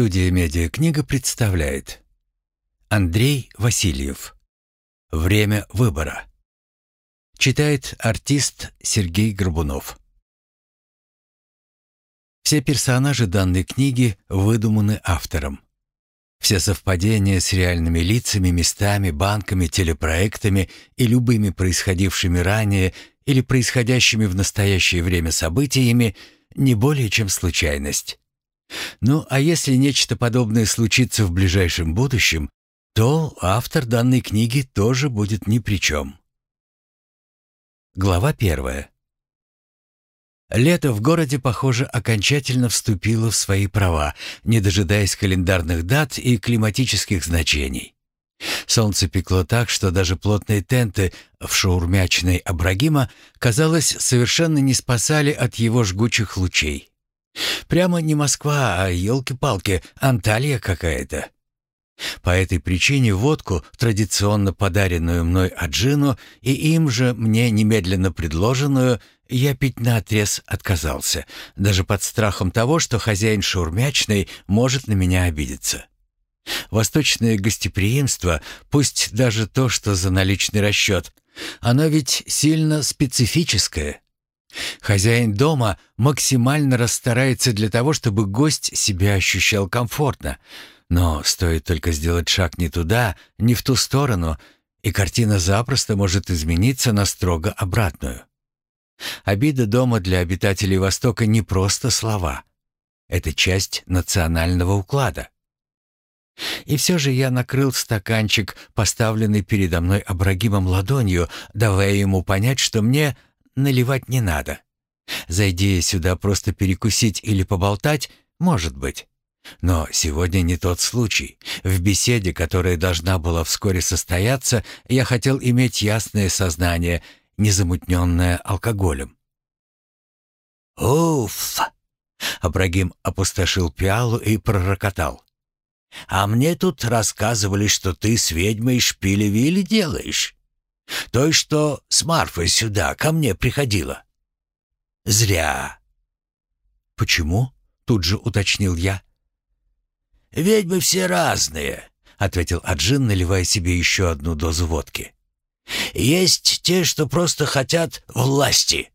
Студия «Медиакнига» представляет Андрей Васильев «Время выбора» Читает артист Сергей Горбунов Все персонажи данной книги выдуманы автором. Все совпадения с реальными лицами, местами, банками, телепроектами и любыми происходившими ранее или происходящими в настоящее время событиями не более чем случайность. Ну, а если нечто подобное случится в ближайшем будущем, то автор данной книги тоже будет ни при чем. Глава первая. Лето в городе, похоже, окончательно вступило в свои права, не дожидаясь календарных дат и климатических значений. Солнце пекло так, что даже плотные тенты в шаурмячной Абрагима, казалось, совершенно не спасали от его жгучих лучей. Прямо не Москва, а, елки-палки, Анталия какая-то. По этой причине водку, традиционно подаренную мной Аджину и им же мне немедленно предложенную, я пить наотрез отказался, даже под страхом того, что хозяин шаурмячной может на меня обидеться. Восточное гостеприимство, пусть даже то, что за наличный расчет, оно ведь сильно специфическое. Хозяин дома максимально расстарается для того, чтобы гость себя ощущал комфортно. Но стоит только сделать шаг не туда, не в ту сторону, и картина запросто может измениться на строго обратную. Обида дома для обитателей Востока не просто слова. Это часть национального уклада. И все же я накрыл стаканчик, поставленный передо мной Абрагимом ладонью, давая ему понять, что мне наливать не надо. Зайди сюда просто перекусить или поболтать, может быть. Но сегодня не тот случай. В беседе, которая должна была вскоре состояться, я хотел иметь ясное сознание, незамутненное алкоголем. «Уф!» — Абрагим опустошил пиалу и пророкотал. «А мне тут рассказывали, что ты с ведьмой шпили-вили делаешь. Той, что с Марфой сюда ко мне приходила. Зря. Почему? Тут же уточнил я. Ведьмы все разные, ответил Аджин, наливая себе еще одну дозу водки. Есть те, что просто хотят власти.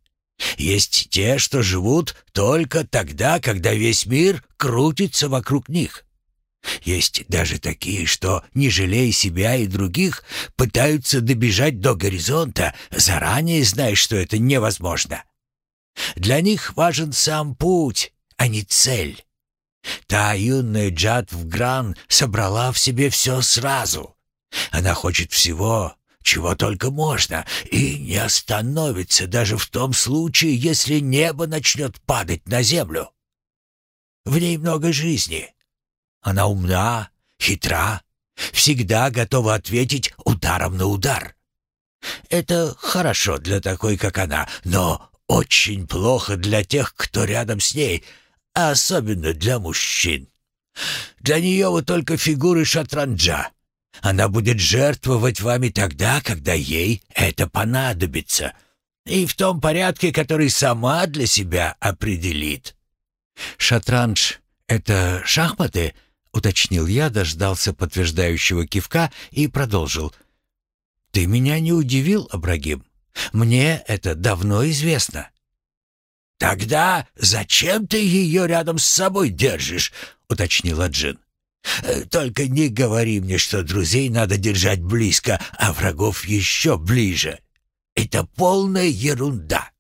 Есть те, что живут только тогда, когда весь мир крутится вокруг них. Есть даже такие, что, не жалея себя и других, пытаются добежать до горизонта, заранее зная, что это невозможно. Для них важен сам путь, а не цель. Та юная Джад в Гран собрала в себе все сразу. Она хочет всего, чего только можно, и не остановится даже в том случае, если небо начнет падать на землю. В ней много жизни, она умна, хитра, всегда готова ответить ударом на удар. Это хорошо для такой, как она, но очень плохо для тех, кто рядом с ней, а особенно для мужчин. Для нее вы только фигуры шатранджа. Она будет жертвовать вами тогда, когда ей это понадобится, и в том порядке, который сама для себя определит. Шатранж — это шахматы — уточнил я, дождался подтверждающего кивка и продолжил. «Ты меня не удивил, Абрагим. Мне это давно известно». «Тогда зачем ты ее рядом с собой держишь?» — уточнила Джин. «Э, «Только не говори мне, что друзей надо держать близко, а врагов еще ближе. Это полная ерунда.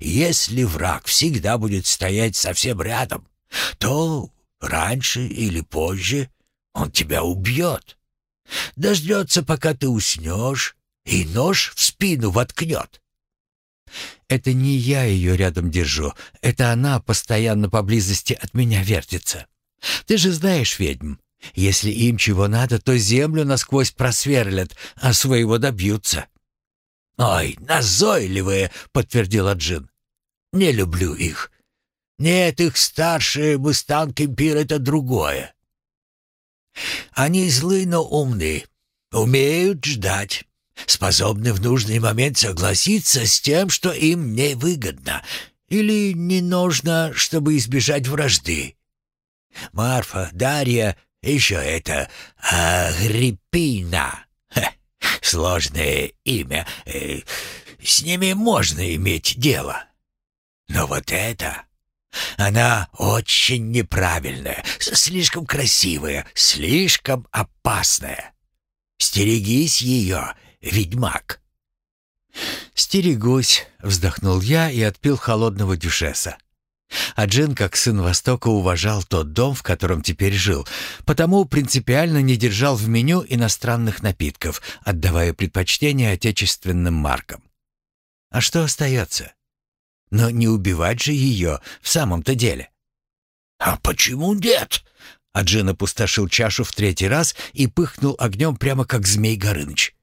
Если враг всегда будет стоять совсем рядом, то Раньше или позже он тебя убьет. Дождется, пока ты уснешь, и нож в спину воткнет. Это не я ее рядом держу, это она постоянно поблизости от меня вертится. Ты же знаешь, ведьм, если им чего надо, то землю насквозь просверлят, а своего добьются. «Ой, назойливые!» — подтвердила Джин. «Не люблю их. Нет, их старший мустанг Кемпир — это другое. Они злы, но умны, умеют ждать, способны в нужный момент согласиться с тем, что им невыгодно или не нужно, чтобы избежать вражды. Марфа, Дарья, еще это Агриппина. Сложное имя. Э, с ними можно иметь дело. Но вот это... Она очень неправильная, слишком красивая, слишком опасная. Стерегись ее, ведьмак. «Стерегусь», — вздохнул я и отпил холодного дюшеса. А Джин, как сын Востока, уважал тот дом, в котором теперь жил, потому принципиально не держал в меню иностранных напитков, отдавая предпочтение отечественным маркам. А что остается? Но не убивать же ее в самом-то деле. «А почему нет?» А Джин опустошил чашу в третий раз и пыхнул огнем прямо как змей Горыныч.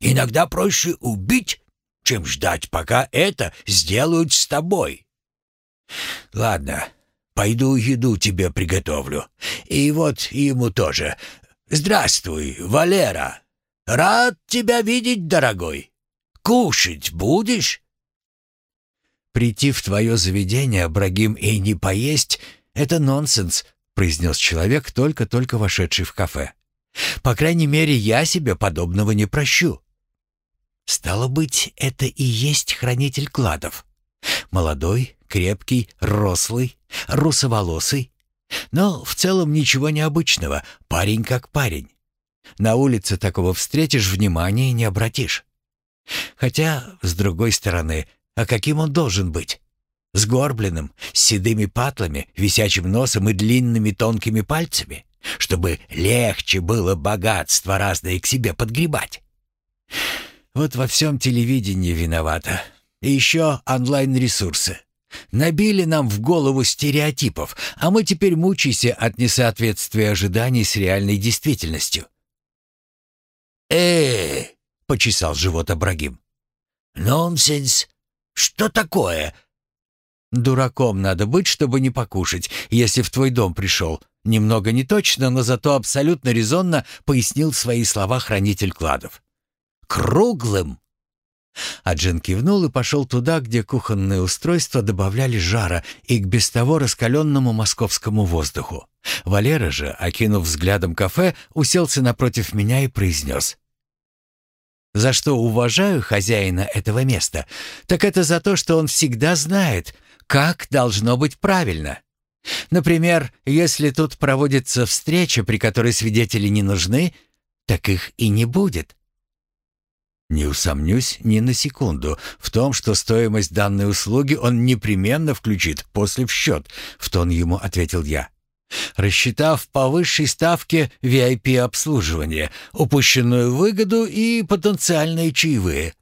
«Иногда проще убить, чем ждать, пока это сделают с тобой». «Ладно, пойду еду тебе приготовлю. И вот ему тоже. Здравствуй, Валера. Рад тебя видеть, дорогой. Кушать будешь?» «Прийти в твое заведение, Брагим, и не поесть — это нонсенс», — произнес человек, только-только вошедший в кафе. «По крайней мере, я себе подобного не прощу». «Стало быть, это и есть хранитель кладов. Молодой, крепкий, рослый, русоволосый. Но в целом ничего необычного, парень как парень. На улице такого встретишь, внимания не обратишь. Хотя, с другой стороны, а каким он должен быть? Сгорбленным, с седыми патлами, висячим носом и длинными тонкими пальцами, чтобы легче было богатство разное к себе подгребать. Вот во всем телевидении виновата. И еще онлайн-ресурсы. Набили нам в голову стереотипов, а мы теперь мучайся от несоответствия ожиданий с реальной действительностью. э почесал живот Абрагим. «Нонсенс! Что такое?» «Дураком надо быть, чтобы не покушать, если в твой дом пришел». Немного не точно, но зато абсолютно резонно пояснил свои слова хранитель кладов. «Круглым!» А Джин кивнул и пошел туда, где кухонные устройства добавляли жара и к без того раскаленному московскому воздуху. Валера же, окинув взглядом кафе, уселся напротив меня и произнес. За что уважаю хозяина этого места, так это за то, что он всегда знает, как должно быть правильно. Например, если тут проводится встреча, при которой свидетели не нужны, так их и не будет. Не усомнюсь ни на секунду в том, что стоимость данной услуги он непременно включит после в счет, в тон ему ответил я рассчитав по высшей ставке VIP-обслуживание, упущенную выгоду и потенциальные чаевые.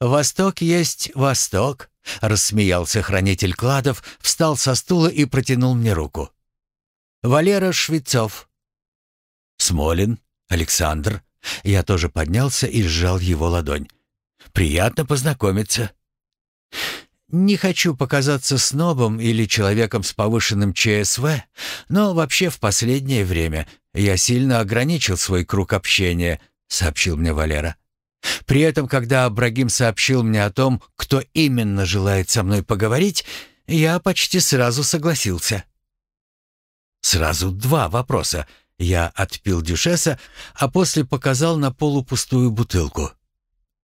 «Восток есть Восток», — рассмеялся хранитель кладов, встал со стула и протянул мне руку. «Валера Швецов». «Смолин, Александр». Я тоже поднялся и сжал его ладонь. «Приятно познакомиться». Не хочу показаться снобом или человеком с повышенным ЧСВ, но вообще в последнее время я сильно ограничил свой круг общения, сообщил мне Валера. При этом, когда Абрагим сообщил мне о том, кто именно желает со мной поговорить, я почти сразу согласился. Сразу два вопроса. Я отпил дюшеса, а после показал на полупустую бутылку.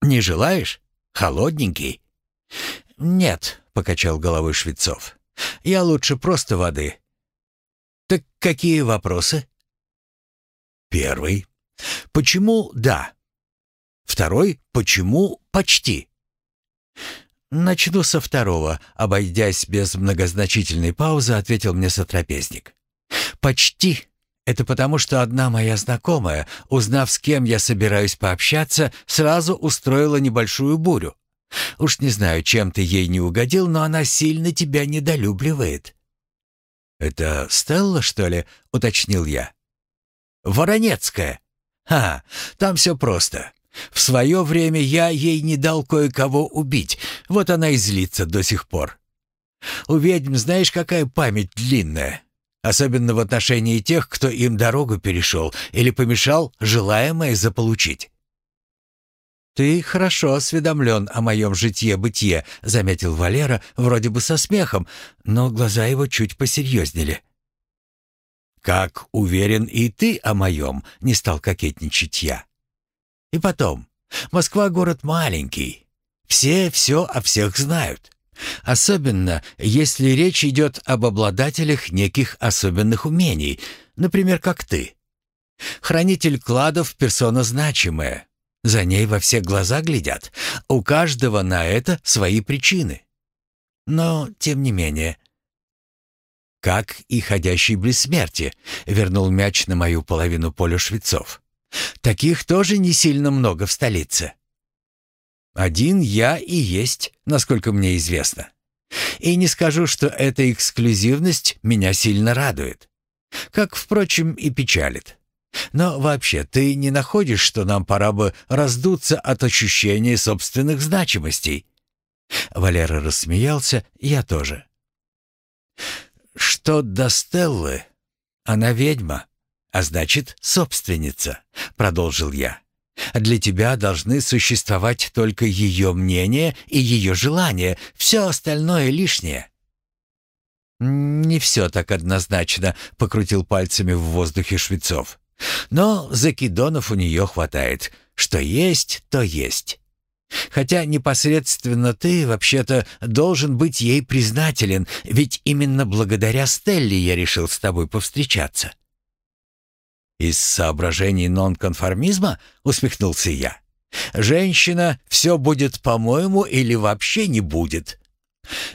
«Не желаешь? Холодненький?» «Нет», — покачал головой Швецов. «Я лучше просто воды». «Так какие вопросы?» «Первый. Почему да?» «Второй. Почему почти?» «Начну со второго», — обойдясь без многозначительной паузы, ответил мне сотрапезник. «Почти. Это потому, что одна моя знакомая, узнав, с кем я собираюсь пообщаться, сразу устроила небольшую бурю. Уж не знаю, чем ты ей не угодил, но она сильно тебя недолюбливает». «Это Стелла, что ли?» — уточнил я. «Воронецкая. Ха, там все просто. В свое время я ей не дал кое-кого убить, вот она и злится до сих пор. У ведьм знаешь, какая память длинная?» Особенно в отношении тех, кто им дорогу перешел или помешал желаемое заполучить. «Ты хорошо осведомлен о моем житье-бытие», — заметил Валера, вроде бы со смехом, но глаза его чуть посерьезнели. Как уверен и ты о моем, не стал кокетничать я. И потом, Москва город маленький. Все все о всех знают. Особенно, если речь идет об обладателях неких особенных умений, например, как ты. Хранитель кладов — персона значимая. За ней во все глаза глядят. У каждого на это свои причины. Но, тем не менее... «Как и ходящий близ смерти», — вернул мяч на мою половину поля швецов. «Таких тоже не сильно много в столице». «Один я и есть, насколько мне известно. И не скажу, что эта эксклюзивность меня сильно радует. Как, впрочем, и печалит. Но вообще, ты не находишь, что нам пора бы раздуться от ощущения собственных значимостей?» Валера рассмеялся, я тоже. «Что до Стеллы? Она ведьма, а значит, собственница», — продолжил я. «Для тебя должны существовать только ее мнение и ее желание, все остальное лишнее». «Не все так однозначно», — покрутил пальцами в воздухе Швецов. Но закидонов у нее хватает. Что есть, то есть. Хотя непосредственно ты, вообще-то, должен быть ей признателен, ведь именно благодаря Стелле я решил с тобой повстречаться. «Из соображений нонконформизма?» — усмехнулся я. «Женщина, все будет по-моему или вообще не будет?»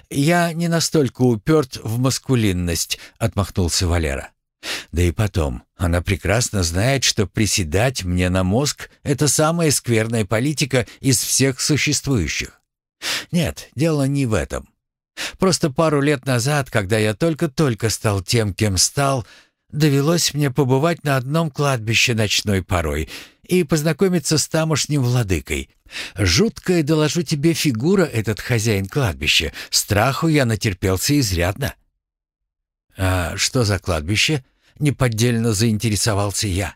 «Я не настолько уперт в маскулинность», — отмахнулся Валера. Да и потом, она прекрасно знает, что приседать мне на мозг — это самая скверная политика из всех существующих. Нет, дело не в этом. Просто пару лет назад, когда я только-только стал тем, кем стал, довелось мне побывать на одном кладбище ночной порой и познакомиться с тамошним владыкой. Жуткая, доложу тебе, фигура этот хозяин кладбища. Страху я натерпелся изрядно. «А что за кладбище?» Неподдельно заинтересовался я.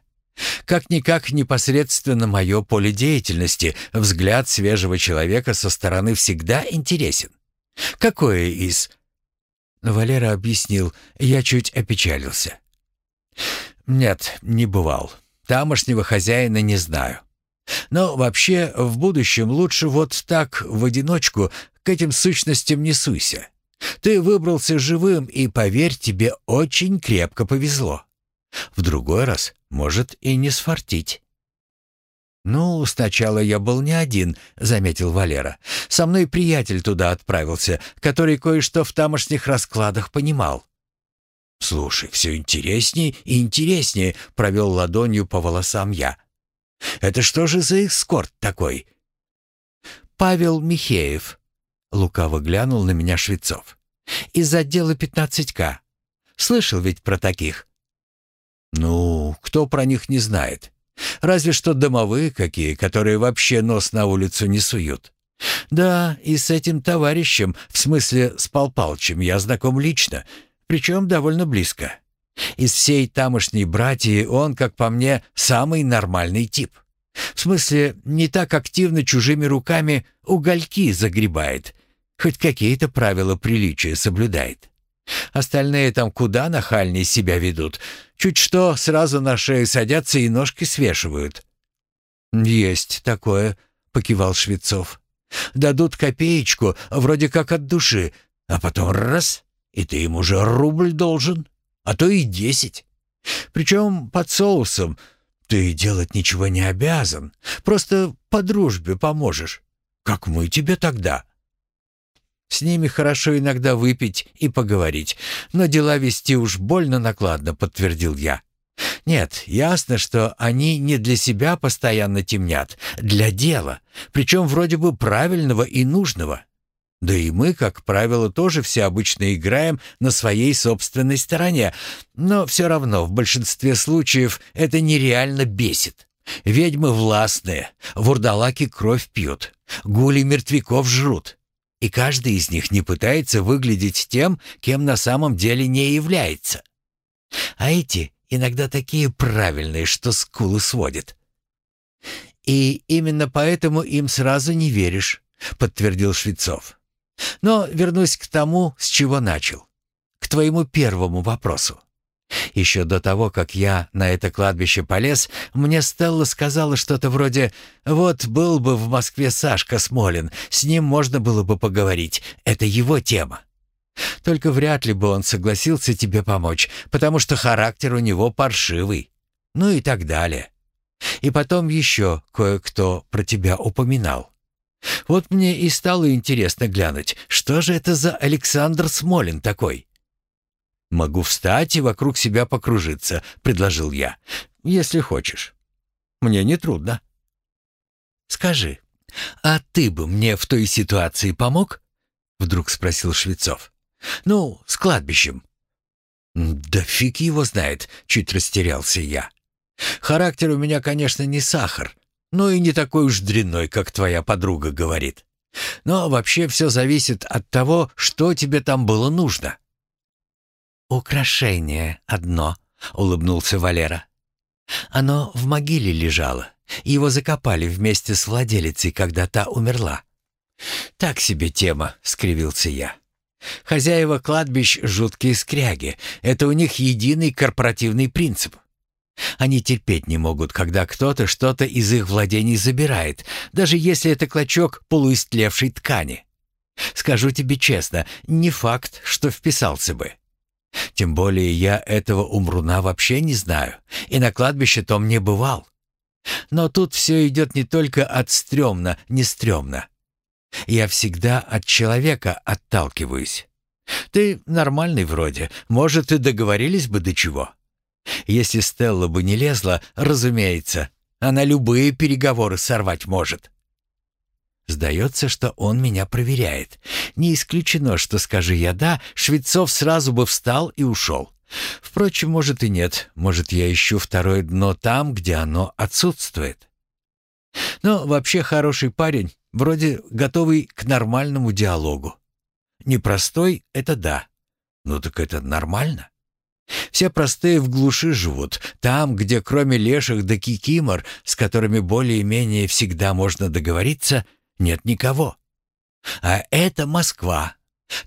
Как-никак непосредственно мое поле деятельности, взгляд свежего человека со стороны всегда интересен. Какое из... Валера объяснил, я чуть опечалился. Нет, не бывал. Тамошнего хозяина не знаю. Но вообще в будущем лучше вот так, в одиночку, к этим сущностям не суйся. Ты выбрался живым, и, поверь, тебе очень крепко повезло. В другой раз может и не сфартить. «Ну, сначала я был не один», — заметил Валера. «Со мной приятель туда отправился, который кое-что в тамошних раскладах понимал». «Слушай, все интереснее и интереснее», — провел ладонью по волосам я. «Это что же за эскорт такой?» «Павел Михеев», Лукаво глянул на меня Швецов. «Из отдела 15К. Слышал ведь про таких?» «Ну, кто про них не знает? Разве что домовые какие, которые вообще нос на улицу не суют. Да, и с этим товарищем, в смысле с Пал Палчем, я знаком лично, причем довольно близко. Из всей тамошней братьи он, как по мне, самый нормальный тип. В смысле, не так активно чужими руками угольки загребает, хоть какие-то правила приличия соблюдает. Остальные там куда нахальнее себя ведут. Чуть что, сразу на шею садятся и ножки свешивают. «Есть такое», — покивал Швецов. «Дадут копеечку, вроде как от души, а потом раз, и ты им уже рубль должен, а то и десять. Причем под соусом. Ты делать ничего не обязан, просто по дружбе поможешь. Как мы тебе тогда?» С ними хорошо иногда выпить и поговорить, но дела вести уж больно накладно, подтвердил я. Нет, ясно, что они не для себя постоянно темнят, для дела, причем вроде бы правильного и нужного. Да и мы, как правило, тоже все обычно играем на своей собственной стороне, но все равно в большинстве случаев это нереально бесит. Ведьмы властные, вурдалаки кровь пьют, гули мертвяков жрут. И каждый из них не пытается выглядеть тем, кем на самом деле не является. А эти иногда такие правильные, что скулы сводят. «И именно поэтому им сразу не веришь», — подтвердил Швецов. «Но вернусь к тому, с чего начал. К твоему первому вопросу. Еще до того, как я на это кладбище полез, мне Стелла сказала что-то вроде «Вот был бы в Москве Сашка Смолин, с ним можно было бы поговорить, это его тема». Только вряд ли бы он согласился тебе помочь, потому что характер у него паршивый. Ну и так далее. И потом еще кое-кто про тебя упоминал. Вот мне и стало интересно глянуть, что же это за Александр Смолин такой? «Могу встать и вокруг себя покружиться», — предложил я, — «если хочешь. Мне не трудно». «Скажи, а ты бы мне в той ситуации помог?» — вдруг спросил Швецов. «Ну, с кладбищем». «Да фиг его знает», — чуть растерялся я. «Характер у меня, конечно, не сахар, но и не такой уж дрянной, как твоя подруга говорит. Но вообще все зависит от того, что тебе там было нужно». «Украшение одно», — улыбнулся Валера. «Оно в могиле лежало. Его закопали вместе с владелицей, когда та умерла». «Так себе тема», — скривился я. «Хозяева кладбищ — жуткие скряги. Это у них единый корпоративный принцип. Они терпеть не могут, когда кто-то что-то из их владений забирает, даже если это клочок полуистлевшей ткани. Скажу тебе честно, не факт, что вписался бы. Тем более я этого умруна вообще не знаю, и на кладбище том не бывал. Но тут все идет не только от стрёмно, не стрёмно. Я всегда от человека отталкиваюсь. Ты нормальный вроде, может, и договорились бы до чего. Если Стелла бы не лезла, разумеется, она любые переговоры сорвать может. Сдается, что он меня проверяет. Не исключено, что, скажи я «да», Швецов сразу бы встал и ушел. Впрочем, может и нет. Может, я ищу второе дно там, где оно отсутствует. Но вообще хороший парень, вроде готовый к нормальному диалогу. Непростой — это да. Ну так это нормально. Все простые в глуши живут, там, где кроме леших да кикимор, с которыми более-менее всегда можно договориться — нет никого. А это Москва.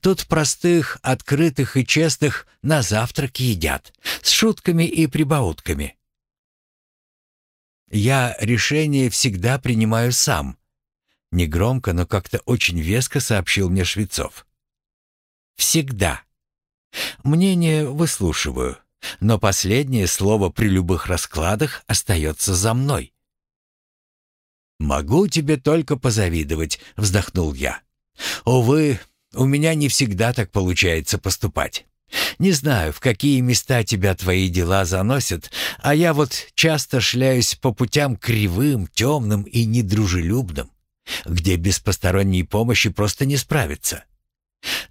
Тут простых, открытых и честных на завтрак едят, с шутками и прибаутками. Я решение всегда принимаю сам. Негромко, но как-то очень веско сообщил мне Швецов. Всегда. Мнение выслушиваю, но последнее слово при любых раскладах остается за мной. «Могу тебе только позавидовать», — вздохнул я. «Увы, у меня не всегда так получается поступать. Не знаю, в какие места тебя твои дела заносят, а я вот часто шляюсь по путям кривым, темным и недружелюбным, где без посторонней помощи просто не справиться.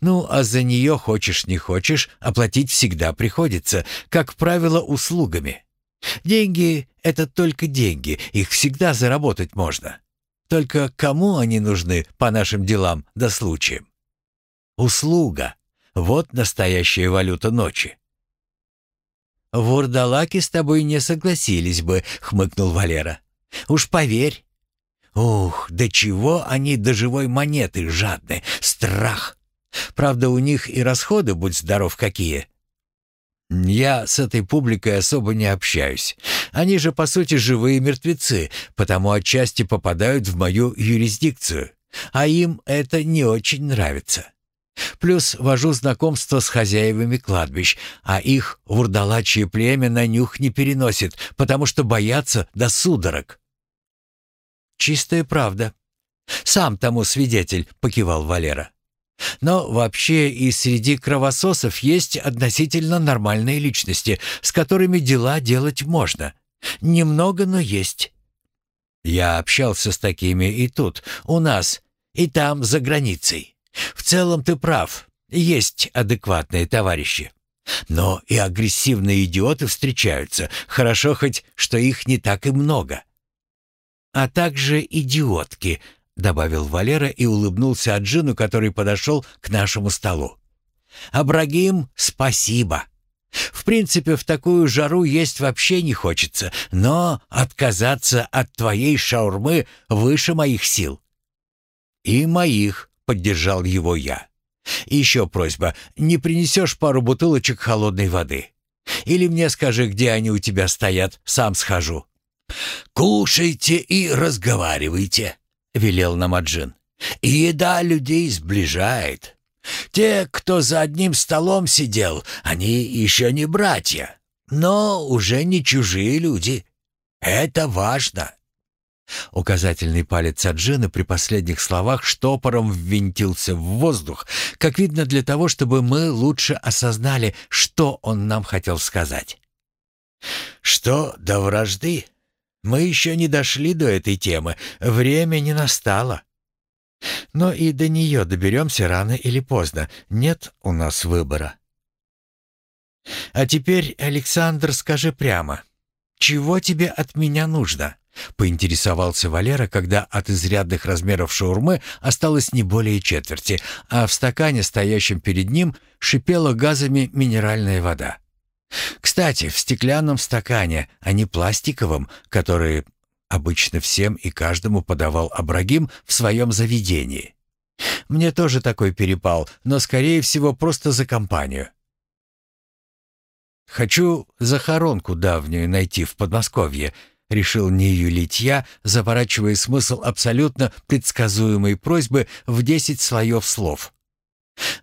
Ну, а за нее, хочешь не хочешь, оплатить всегда приходится, как правило, услугами. Деньги — это только деньги, их всегда заработать можно. Только кому они нужны по нашим делам да случаям? Услуга — вот настоящая валюта ночи. «Вурдалаки с тобой не согласились бы», — хмыкнул Валера. «Уж поверь». «Ух, до чего они до живой монеты жадны! Страх! Правда, у них и расходы, будь здоров, какие. Я с этой публикой особо не общаюсь. Они же, по сути, живые мертвецы, потому отчасти попадают в мою юрисдикцию. А им это не очень нравится. Плюс вожу знакомство с хозяевами кладбищ, а их вурдалачье племя на нюх не переносит, потому что боятся до судорог. «Чистая правда. Сам тому свидетель», — покивал Валера. Но вообще и среди кровососов есть относительно нормальные личности, с которыми дела делать можно. Немного, но есть. Я общался с такими и тут, у нас, и там, за границей. В целом ты прав, есть адекватные товарищи. Но и агрессивные идиоты встречаются. Хорошо хоть, что их не так и много. А также идиотки, добавил Валера и улыбнулся Аджину, который подошел к нашему столу. «Абрагим, спасибо. В принципе, в такую жару есть вообще не хочется, но отказаться от твоей шаурмы выше моих сил». «И моих», — поддержал его я. «И еще просьба, не принесешь пару бутылочек холодной воды? Или мне скажи, где они у тебя стоят, сам схожу». «Кушайте и разговаривайте», — велел Намаджин. «Еда людей сближает. Те, кто за одним столом сидел, они еще не братья, но уже не чужие люди. Это важно». Указательный палец Аджина при последних словах штопором ввинтился в воздух, как видно для того, чтобы мы лучше осознали, что он нам хотел сказать. «Что до вражды? Мы еще не дошли до этой темы, время не настало. Но и до нее доберемся рано или поздно, нет у нас выбора. А теперь, Александр, скажи прямо, чего тебе от меня нужно?» Поинтересовался Валера, когда от изрядных размеров шаурмы осталось не более четверти, а в стакане, стоящем перед ним, шипела газами минеральная вода. Кстати, в стеклянном стакане, а не пластиковом, который обычно всем и каждому подавал Абрагим в своем заведении. Мне тоже такой перепал, но, скорее всего, просто за компанию. Хочу захоронку давнюю найти в Подмосковье, решил не юлить я, заворачивая смысл абсолютно предсказуемой просьбы в десять слоев слов.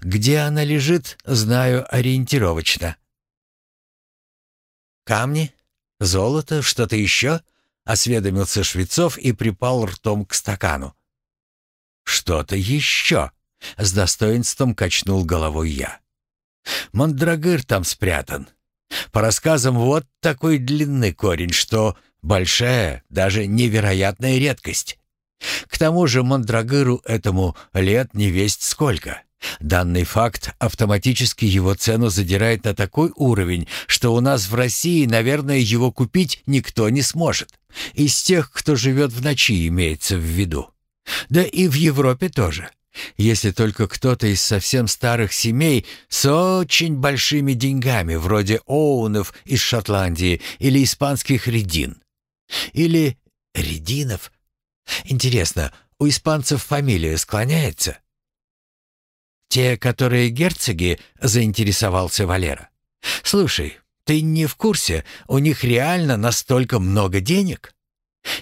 Где она лежит, знаю ориентировочно. «Камни? Золото? Что-то еще?» — осведомился Швецов и припал ртом к стакану. «Что-то еще?» — с достоинством качнул головой я. «Мандрагыр там спрятан. По рассказам, вот такой длинный корень, что большая, даже невероятная редкость. К тому же мандрагыру этому лет не весть сколько. Данный факт автоматически его цену задирает на такой уровень, что у нас в России, наверное, его купить никто не сможет. Из тех, кто живет в ночи, имеется в виду. Да и в Европе тоже. Если только кто-то из совсем старых семей с очень большими деньгами, вроде Оунов из Шотландии или испанских Редин. Или Рединов. Интересно, у испанцев фамилия склоняется? «Те, которые герцоги?» — заинтересовался Валера. «Слушай, ты не в курсе, у них реально настолько много денег?»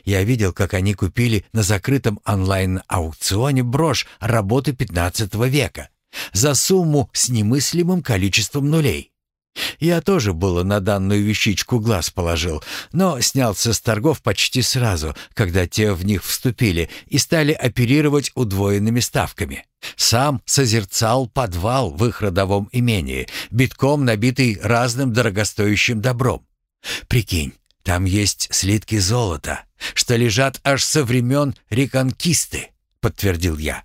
Я видел, как они купили на закрытом онлайн-аукционе брошь работы 15 века за сумму с немыслимым количеством нулей. Я тоже было на данную вещичку глаз положил, но снялся с торгов почти сразу, когда те в них вступили и стали оперировать удвоенными ставками. Сам созерцал подвал в их родовом имении, битком набитый разным дорогостоящим добром. Прикинь, там есть слитки золота, что лежат аж со времен реконкисты, подтвердил я.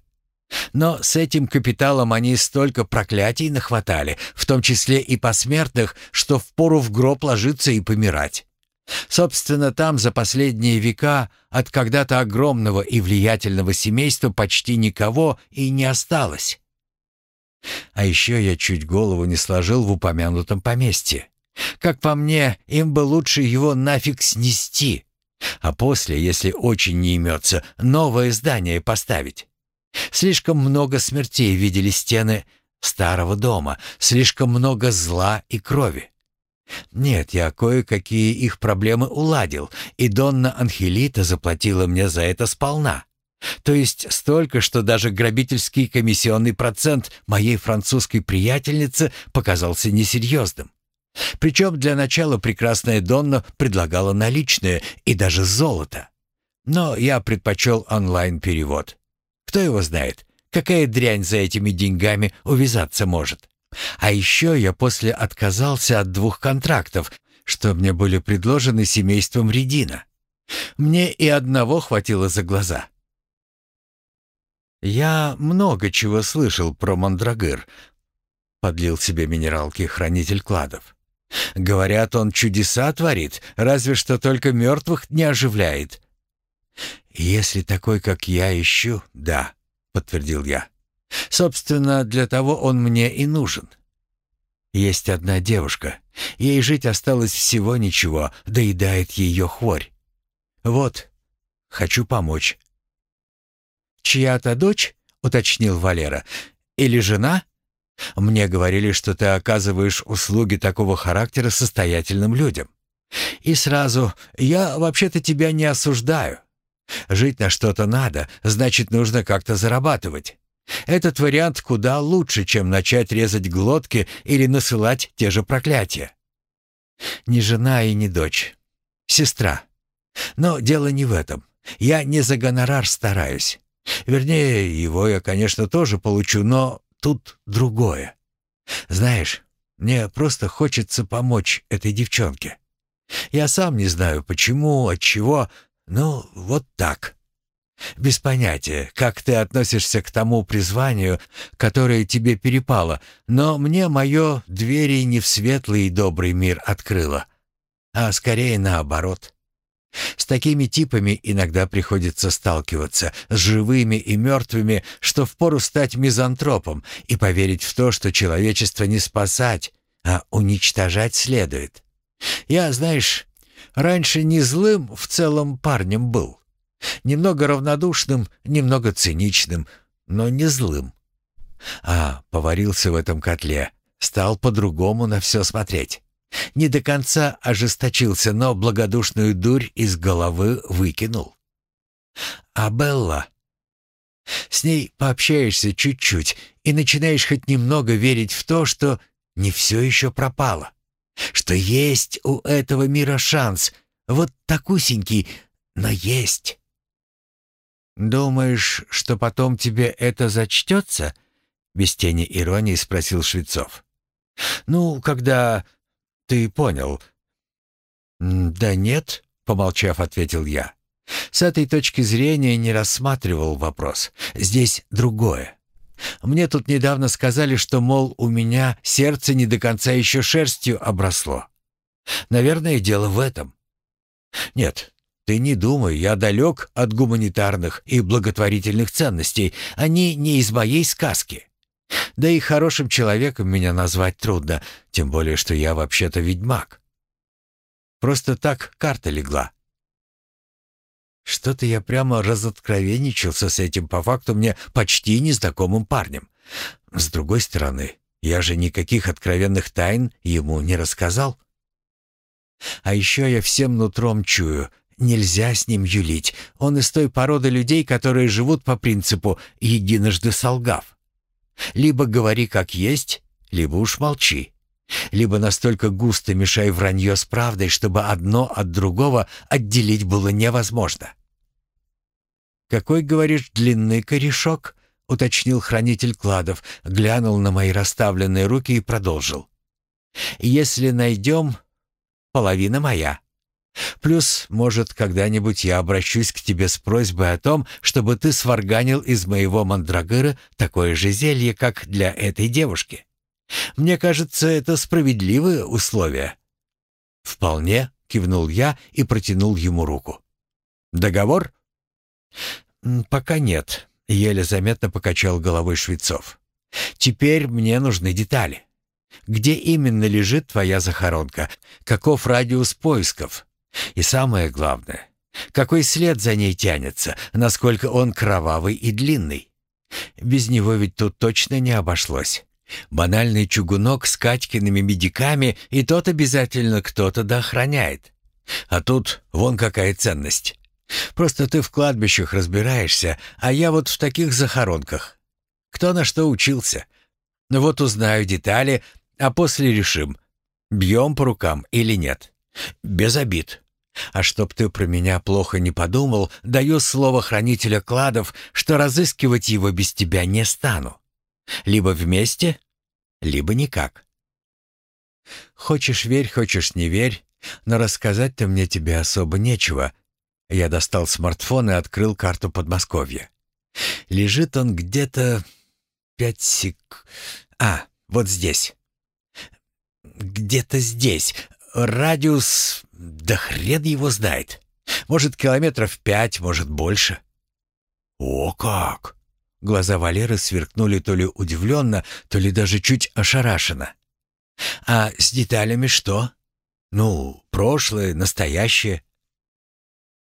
Но с этим капиталом они столько проклятий нахватали, в том числе и посмертных, что впору в гроб ложиться и помирать. Собственно, там за последние века от когда-то огромного и влиятельного семейства почти никого и не осталось. А еще я чуть голову не сложил в упомянутом поместье. Как по мне, им бы лучше его нафиг снести, а после, если очень не имется, новое здание поставить. Слишком много смертей видели стены старого дома, слишком много зла и крови. Нет, я кое-какие их проблемы уладил, и Донна Анхелита заплатила мне за это сполна. То есть столько, что даже грабительский комиссионный процент моей французской приятельницы показался несерьезным. Причем для начала прекрасная Донна предлагала наличные и даже золото. Но я предпочел онлайн-перевод. Кто его знает, какая дрянь за этими деньгами увязаться может. А еще я после отказался от двух контрактов, что мне были предложены семейством Редина. Мне и одного хватило за глаза. «Я много чего слышал про Мандрагыр», — подлил себе минералки хранитель кладов. «Говорят, он чудеса творит, разве что только мертвых не оживляет». «Если такой, как я, ищу, да», — подтвердил я. Собственно, для того он мне и нужен. Есть одна девушка. Ей жить осталось всего ничего, доедает ее хворь. Вот, хочу помочь. «Чья-то дочь?» — уточнил Валера. «Или жена?» Мне говорили, что ты оказываешь услуги такого характера состоятельным людям. И сразу, я вообще-то тебя не осуждаю. Жить на что-то надо, значит, нужно как-то зарабатывать. Этот вариант куда лучше, чем начать резать глотки или насылать те же проклятия. Не жена и не дочь. Сестра. Но дело не в этом. Я не за гонорар стараюсь. Вернее, его я, конечно, тоже получу, но тут другое. Знаешь, мне просто хочется помочь этой девчонке. Я сам не знаю почему, от чего, но вот так. Без понятия, как ты относишься к тому призванию, которое тебе перепало, но мне мое двери не в светлый и добрый мир открыло, а скорее наоборот. С такими типами иногда приходится сталкиваться, с живыми и мертвыми, что впору стать мизантропом и поверить в то, что человечество не спасать, а уничтожать следует. Я, знаешь, раньше не злым в целом парнем был. Немного равнодушным, немного циничным, но не злым. А поварился в этом котле, стал по-другому на все смотреть. Не до конца ожесточился, но благодушную дурь из головы выкинул. А Белла... С ней пообщаешься чуть-чуть и начинаешь хоть немного верить в то, что не все еще пропало. Что есть у этого мира шанс. Вот такусенький, но есть. «Думаешь, что потом тебе это зачтется?» Без тени иронии спросил Швецов. «Ну, когда «Ты понял?» «Да нет», — помолчав, ответил я. «С этой точки зрения не рассматривал вопрос. Здесь другое. Мне тут недавно сказали, что, мол, у меня сердце не до конца еще шерстью обросло. Наверное, дело в этом. Нет, ты не думай, я далек от гуманитарных и благотворительных ценностей. Они не из моей сказки. Да и хорошим человеком меня назвать трудно, тем более, что я вообще-то ведьмак. Просто так карта легла. Что-то я прямо разоткровенничался с этим по факту мне почти незнакомым парнем. С другой стороны, я же никаких откровенных тайн ему не рассказал. А еще я всем нутром чую, нельзя с ним юлить. Он из той породы людей, которые живут по принципу «единожды солгав». Либо говори как есть, либо уж молчи. Либо настолько густо мешай вранье с правдой, чтобы одно от другого отделить было невозможно. «Какой, говоришь, длинный корешок?» — уточнил хранитель кладов, глянул на мои расставленные руки и продолжил. «Если найдем, половина моя. Плюс, может, когда-нибудь я обращусь к тебе с просьбой о том, чтобы ты сварганил из моего мандрагыра такое же зелье, как для этой девушки. Мне кажется, это справедливые условия». «Вполне», — кивнул я и протянул ему руку. «Договор?» «Пока нет», — еле заметно покачал головой Швецов. «Теперь мне нужны детали. Где именно лежит твоя захоронка? Каков радиус поисков? И самое главное, какой след за ней тянется, насколько он кровавый и длинный. Без него ведь тут точно не обошлось. Банальный чугунок с Катькиными медиками, и тот обязательно кто-то да охраняет. А тут вон какая ценность. Просто ты в кладбищах разбираешься, а я вот в таких захоронках. Кто на что учился. Ну вот узнаю детали, а после решим, бьем по рукам или нет. Без обид. А чтоб ты про меня плохо не подумал, даю слово хранителя кладов, что разыскивать его без тебя не стану. Либо вместе, либо никак. Хочешь верь, хочешь не верь, но рассказать-то мне тебе особо нечего. Я достал смартфон и открыл карту Подмосковья. Лежит он где-то пять сек... А, вот здесь. Где-то здесь. Радиус... Да хрен его знает. Может, километров пять, может, больше. О как! Глаза Валеры сверкнули то ли удивленно, то ли даже чуть ошарашенно. А с деталями что? Ну, прошлое, настоящее.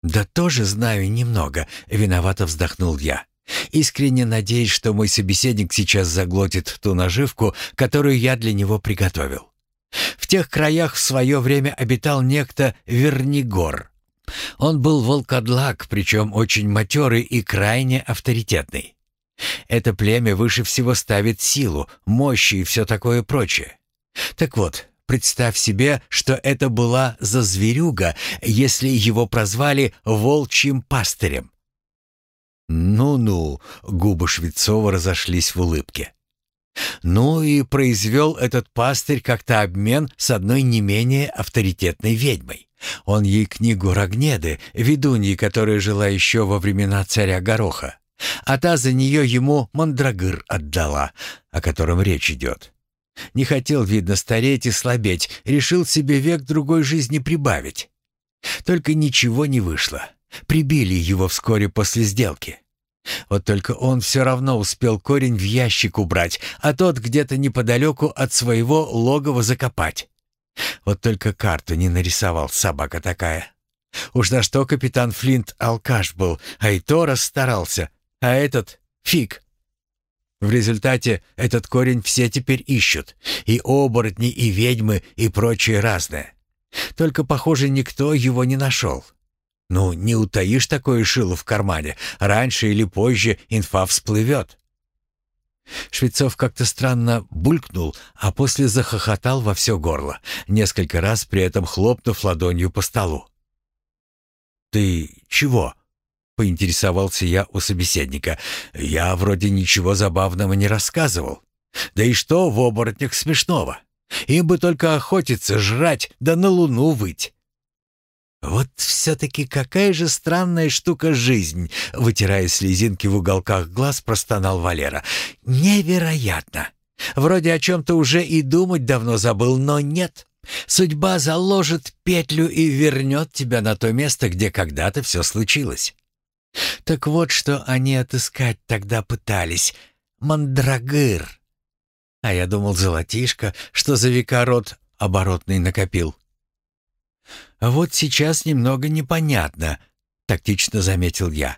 Да тоже знаю немного, виновато вздохнул я. Искренне надеюсь, что мой собеседник сейчас заглотит ту наживку, которую я для него приготовил. В тех краях в свое время обитал некто Вернигор. Он был волкодлак, причем очень матерый и крайне авторитетный. Это племя выше всего ставит силу, мощь и все такое прочее. Так вот, представь себе, что это была за зверюга, если его прозвали «волчьим пастырем». «Ну-ну», — губы Швецова разошлись в улыбке. Ну и произвел этот пастырь как-то обмен с одной не менее авторитетной ведьмой. Он ей книгу Рогнеды, ведуньи, которая жила еще во времена царя Гороха, а та за нее ему мандрагыр отдала, о котором речь идет. Не хотел, видно, стареть и слабеть, решил себе век другой жизни прибавить. Только ничего не вышло. Прибили его вскоре после сделки. Вот только он все равно успел корень в ящик убрать, а тот где-то неподалеку от своего логова закопать. Вот только карту не нарисовал, собака такая. Уж на что капитан Флинт алкаш был, а и то расстарался, а этот — фиг. В результате этот корень все теперь ищут, и оборотни, и ведьмы, и прочее разное. Только, похоже, никто его не нашел. Ну, не утаишь такое шило в кармане. Раньше или позже инфа всплывет. Швецов как-то странно булькнул, а после захохотал во все горло, несколько раз при этом хлопнув ладонью по столу. «Ты чего?» — поинтересовался я у собеседника. «Я вроде ничего забавного не рассказывал. Да и что в оборотнях смешного? Им бы только охотиться, жрать, да на луну выть». «Вот все-таки какая же странная штука жизнь!» Вытирая слезинки в уголках глаз, простонал Валера. «Невероятно! Вроде о чем-то уже и думать давно забыл, но нет. Судьба заложит петлю и вернет тебя на то место, где когда-то все случилось. Так вот, что они отыскать тогда пытались. Мандрагыр. А я думал, золотишко, что за века род оборотный накопил. А вот сейчас немного непонятно», — тактично заметил я.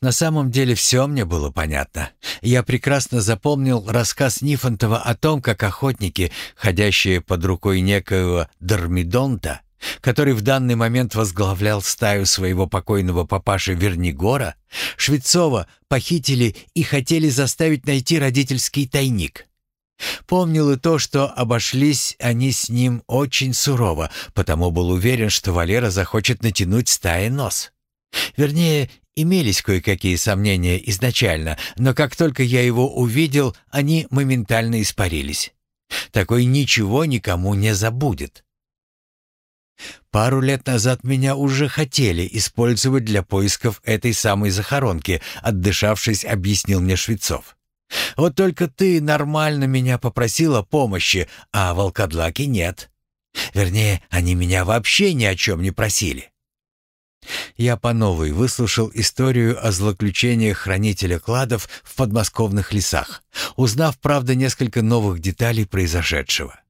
На самом деле все мне было понятно. Я прекрасно запомнил рассказ Нифонтова о том, как охотники, ходящие под рукой некоего Дормидонта, который в данный момент возглавлял стаю своего покойного папаши Вернигора, Швецова похитили и хотели заставить найти родительский тайник. Помнил и то, что обошлись они с ним очень сурово, потому был уверен, что Валера захочет натянуть стае нос. Вернее, имелись кое-какие сомнения изначально, но как только я его увидел, они моментально испарились. Такой ничего никому не забудет. Пару лет назад меня уже хотели использовать для поисков этой самой захоронки, отдышавшись, объяснил мне Швецов. Вот только ты нормально меня попросила помощи, а волкодлаки нет. Вернее, они меня вообще ни о чем не просили. Я по новой выслушал историю о злоключениях хранителя кладов в подмосковных лесах, узнав, правда, несколько новых деталей произошедшего.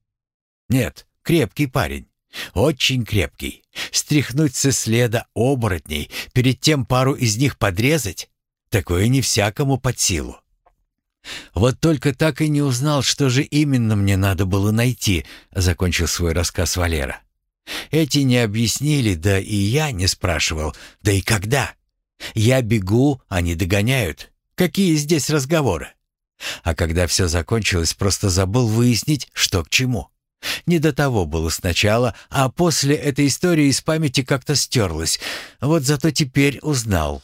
Нет, крепкий парень. Очень крепкий. Стряхнуть со следа оборотней, перед тем пару из них подрезать — такое не всякому под силу. «Вот только так и не узнал, что же именно мне надо было найти», — закончил свой рассказ Валера. «Эти не объяснили, да и я не спрашивал, да и когда. Я бегу, они догоняют. Какие здесь разговоры?» А когда все закончилось, просто забыл выяснить, что к чему. Не до того было сначала, а после этой истории из памяти как-то стерлась. Вот зато теперь узнал.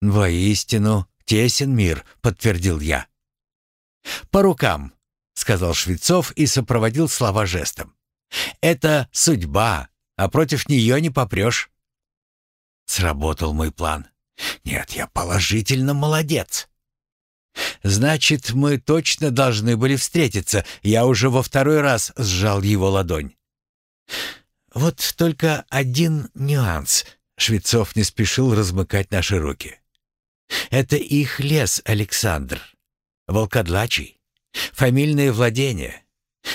«Воистину, «Тесен мир», — подтвердил я. «По рукам», — сказал Швецов и сопроводил слова жестом. «Это судьба, а против нее не попрешь». Сработал мой план. «Нет, я положительно молодец». «Значит, мы точно должны были встретиться. Я уже во второй раз сжал его ладонь». «Вот только один нюанс». Швецов не спешил размыкать наши руки. Это их лес, Александр. Волкодлачий. Фамильное владение.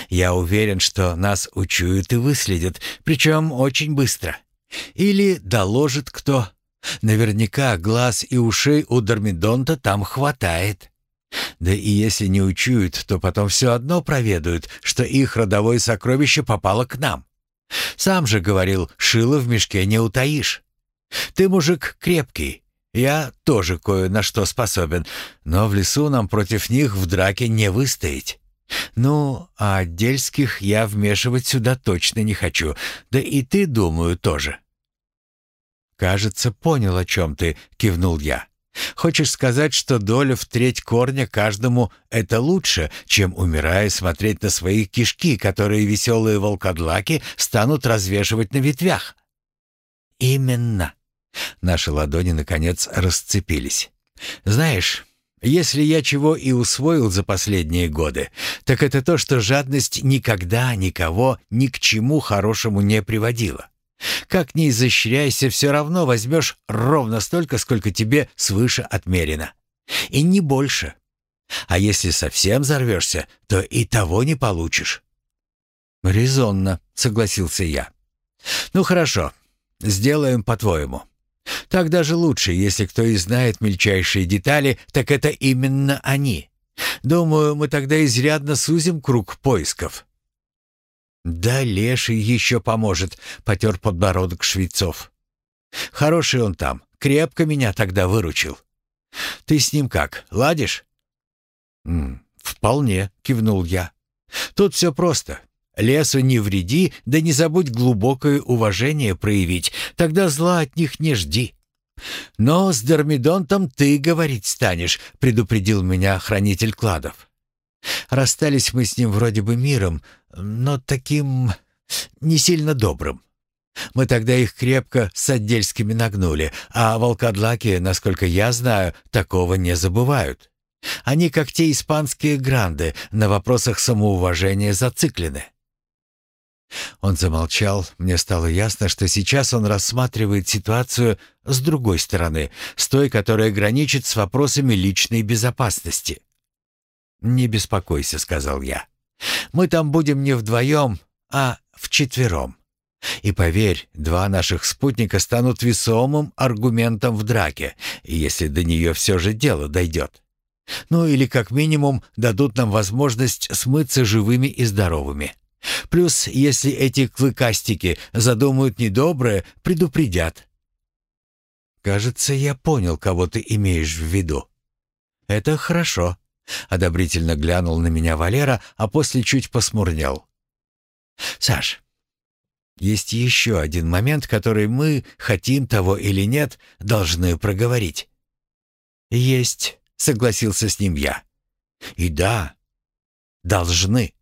Я уверен, что нас учуют и выследят, причем очень быстро. Или доложит кто. Наверняка глаз и ушей у Дормидонта там хватает. Да и если не учуют, то потом все одно проведают, что их родовое сокровище попало к нам. Сам же говорил, шило в мешке не утаишь. Ты мужик крепкий, я тоже кое на что способен, но в лесу нам против них в драке не выстоять. Ну, а отдельских я вмешивать сюда точно не хочу, да и ты, думаю, тоже. «Кажется, понял, о чем ты», — кивнул я. «Хочешь сказать, что доля в треть корня каждому — это лучше, чем, умирая, смотреть на свои кишки, которые веселые волкодлаки станут развешивать на ветвях?» «Именно». Наши ладони, наконец, расцепились. «Знаешь, если я чего и усвоил за последние годы, так это то, что жадность никогда никого ни к чему хорошему не приводила. Как ни изощряйся, все равно возьмешь ровно столько, сколько тебе свыше отмерено. И не больше. А если совсем взорвешься, то и того не получишь. «Резонно», — согласился я. «Ну хорошо, сделаем по-твоему. Так даже лучше, если кто и знает мельчайшие детали, так это именно они. Думаю, мы тогда изрядно сузим круг поисков». «Да леший еще поможет», — потер подбородок Швецов. «Хороший он там, крепко меня тогда выручил. Ты с ним как, ладишь?» «Вполне», — кивнул я. «Тут все просто. Лесу не вреди, да не забудь глубокое уважение проявить, тогда зла от них не жди». «Но с Дермидонтом ты говорить станешь», — предупредил меня хранитель кладов. Расстались мы с ним вроде бы миром, но таким не сильно добрым. Мы тогда их крепко с отдельскими нагнули, а волкодлаки, насколько я знаю, такого не забывают. Они, как те испанские гранды, на вопросах самоуважения зациклены. Он замолчал. Мне стало ясно, что сейчас он рассматривает ситуацию с другой стороны, с той, которая граничит с вопросами личной безопасности. «Не беспокойся», — сказал я. «Мы там будем не вдвоем, а вчетвером. И поверь, два наших спутника станут весомым аргументом в драке, если до нее все же дело дойдет. Ну или как минимум дадут нам возможность смыться живыми и здоровыми. Плюс, если эти клыкастики задумают недоброе, предупредят. Кажется, я понял, кого ты имеешь в виду. Это хорошо. Одобрительно глянул на меня Валера, а после чуть посмурнел. «Саш, есть еще один момент, который мы, хотим того или нет, должны проговорить». «Есть», — согласился с ним я. «И да, должны».